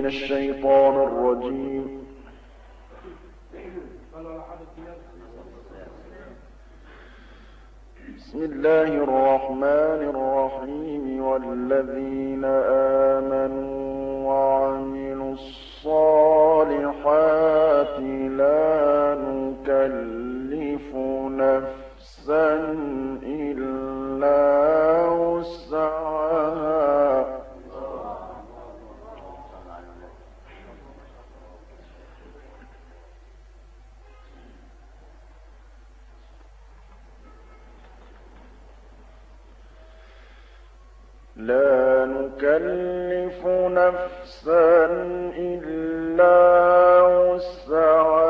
من الشيطان الرجيم. بسم الله الرحمن الرحيم. والذين آمنوا وعملوا الصالحات لا نكلف نفسا إلا لا نكلف نفسا إلا تجري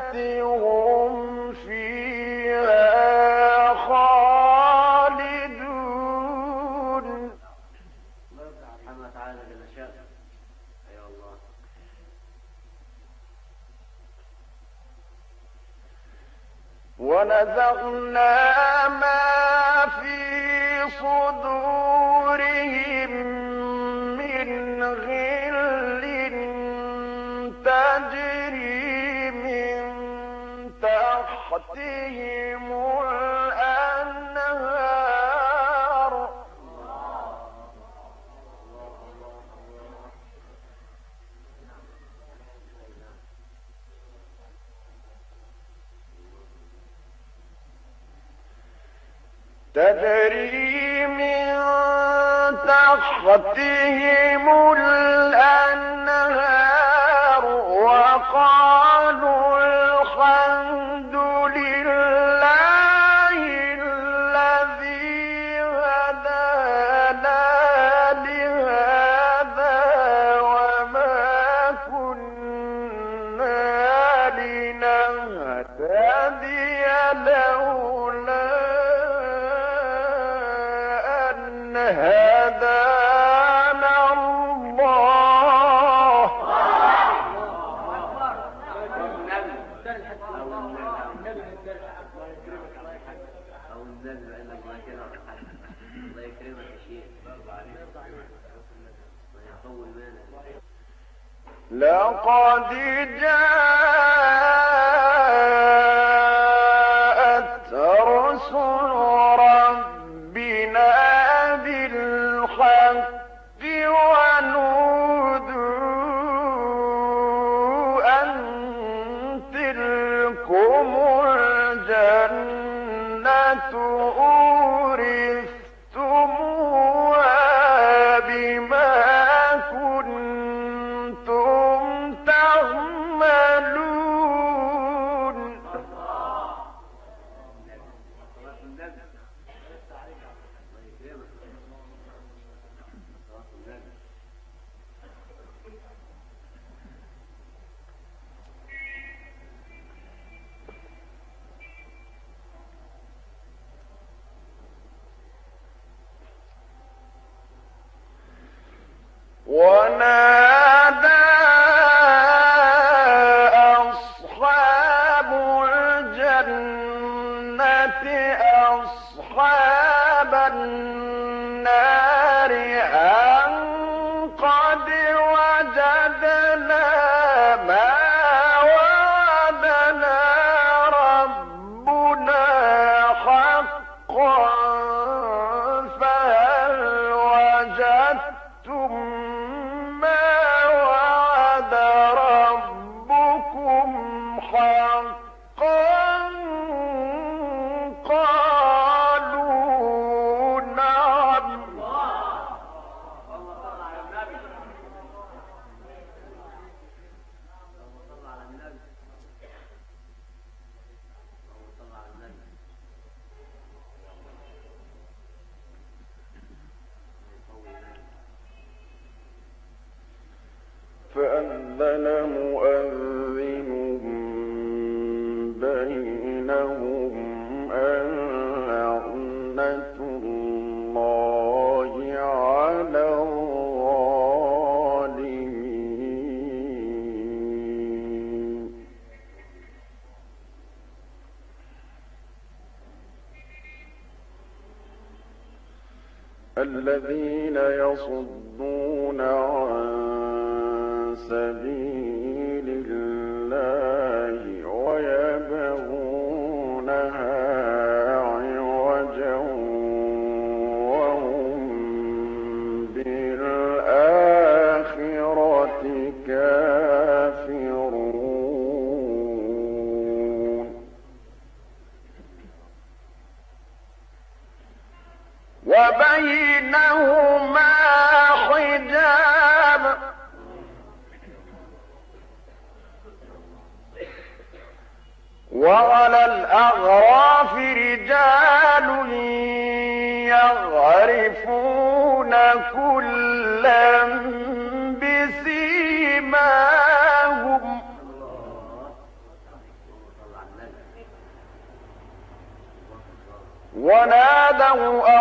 يَأْتِهُمْ تجري من تحتهم الأرض لقد جاء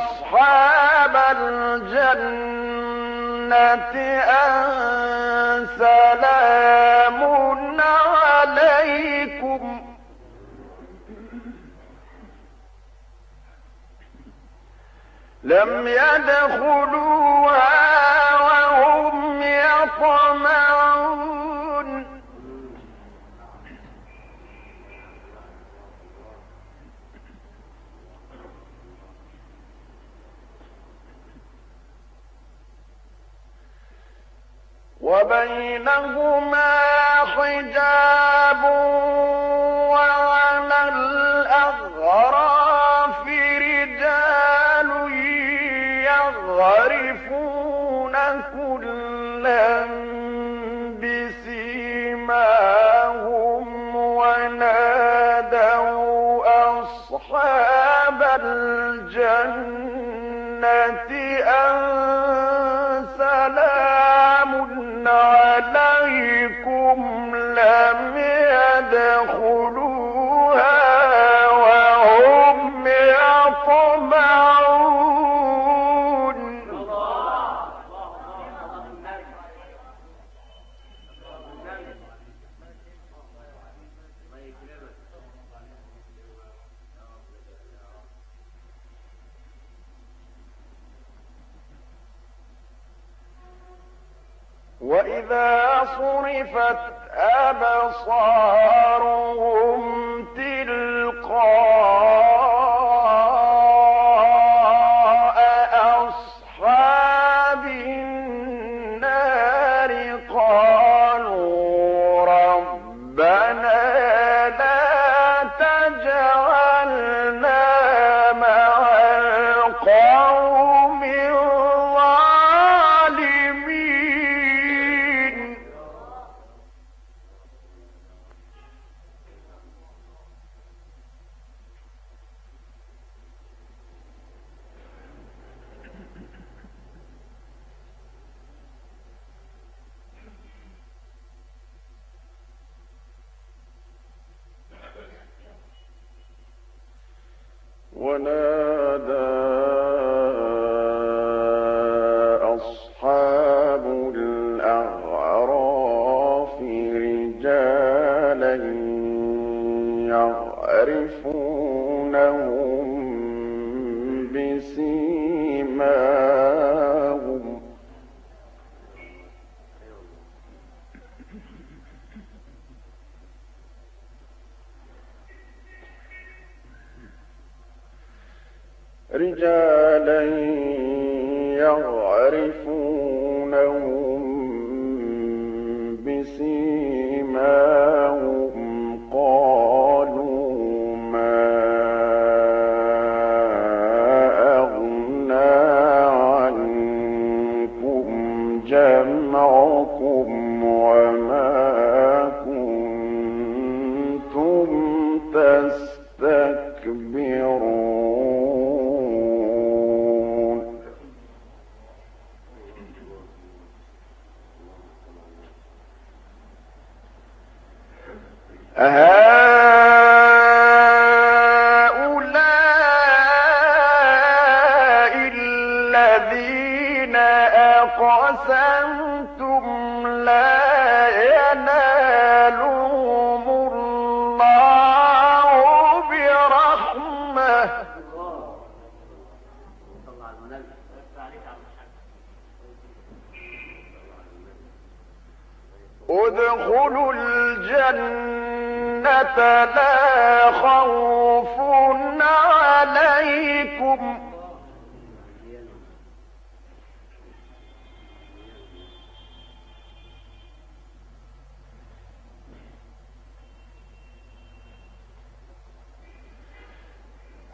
أصحاب الجنة أن سلام عليكم. لم يدخلوها وهم يطمعون. وبينهما حجاب وعلى الأغراف رجال يغرفون كلا بسيماهم ونادوا أصحاب الله أبصارهم تلقاء for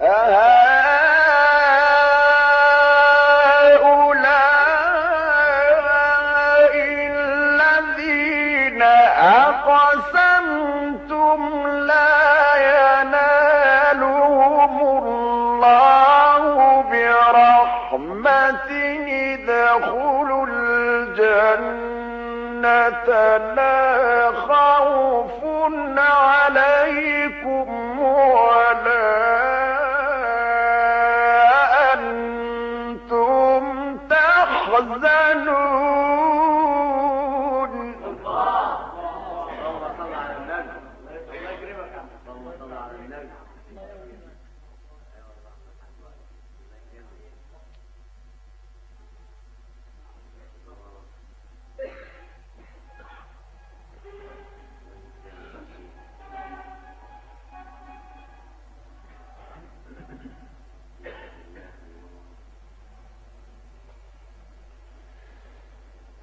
Uh-huh.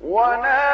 ونادى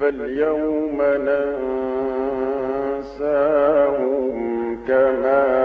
فاليوم ننساهم كما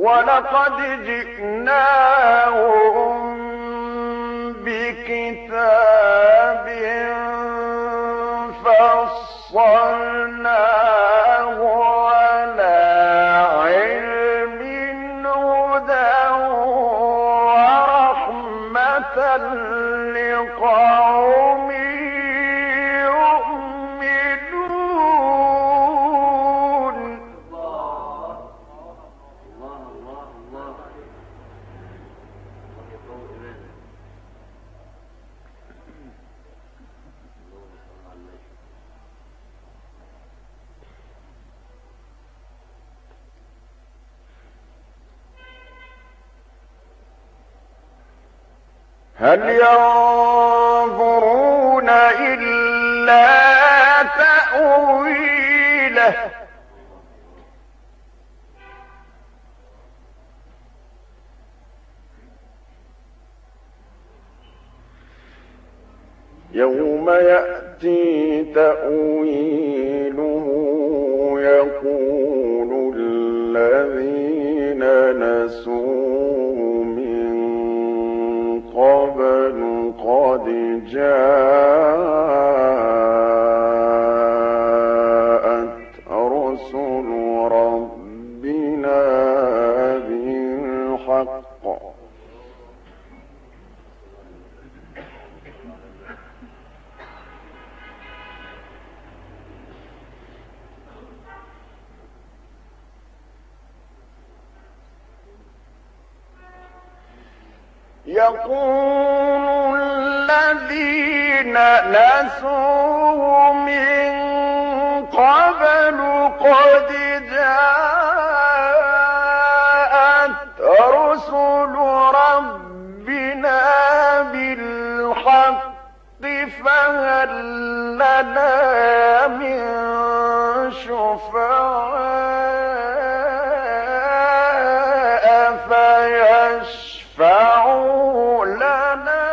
ولقد جئناهم هل ينظرون إلا لنا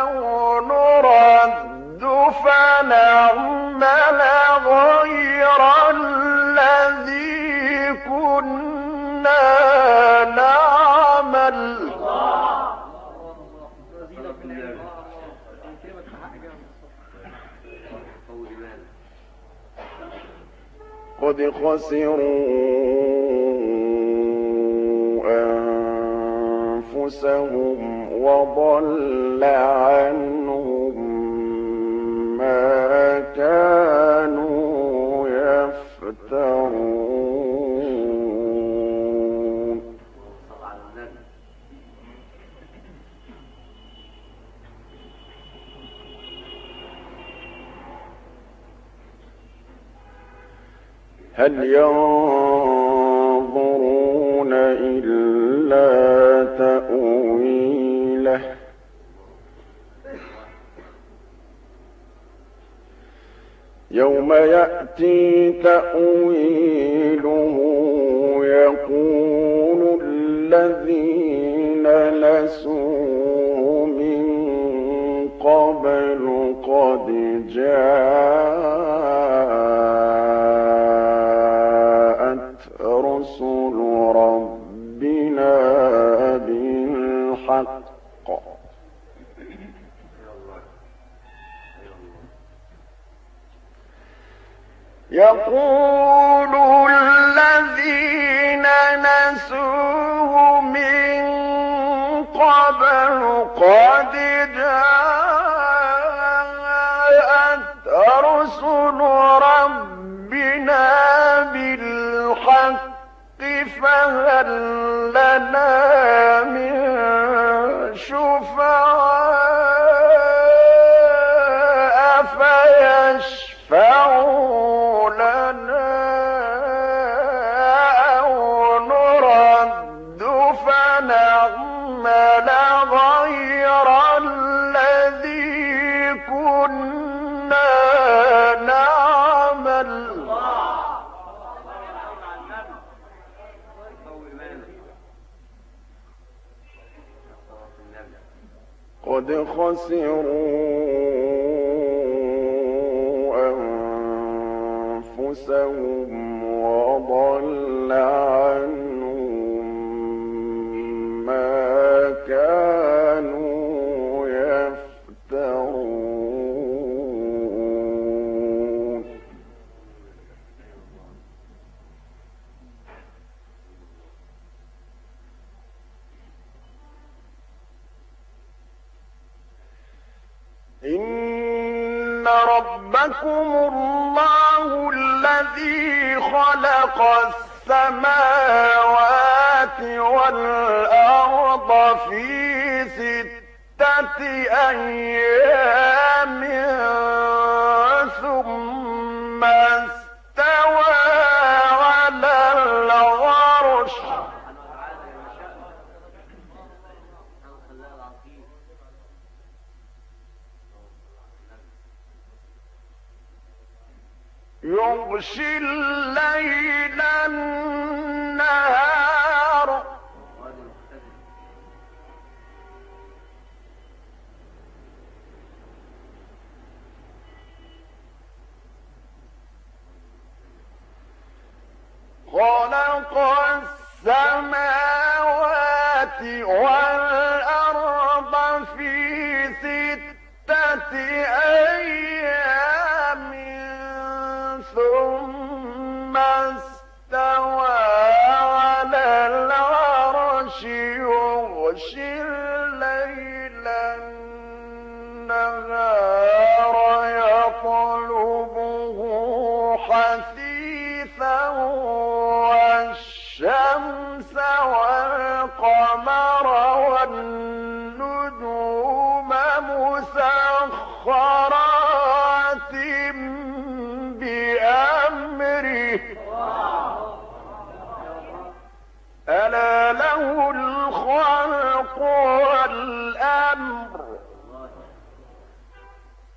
أو نرد فنعمل غير الذي كنا نعمل. رزيلة في أنفسهم وضل عنهم ما كانوا يفترون. هل ينظرون إلا تأويله يوم يأتي تأويله يقول الذين نسوا من قبل قد جاءت يقول الذين نسوه من قبل قد جاءت رسل ربنا بالحق فهل خسروا أنفسهم وضل يغشي الليل.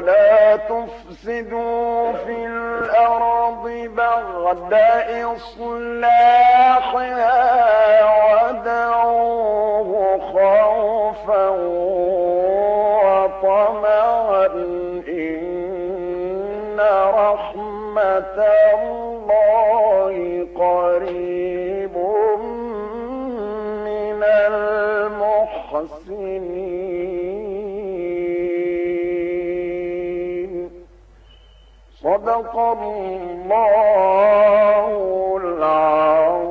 ولا تفسدوا في الأرض بعد إصلاحها ودعوه خوفا وطمعا إن رحمة الله قريب من المحسنين صدق الله العظيم.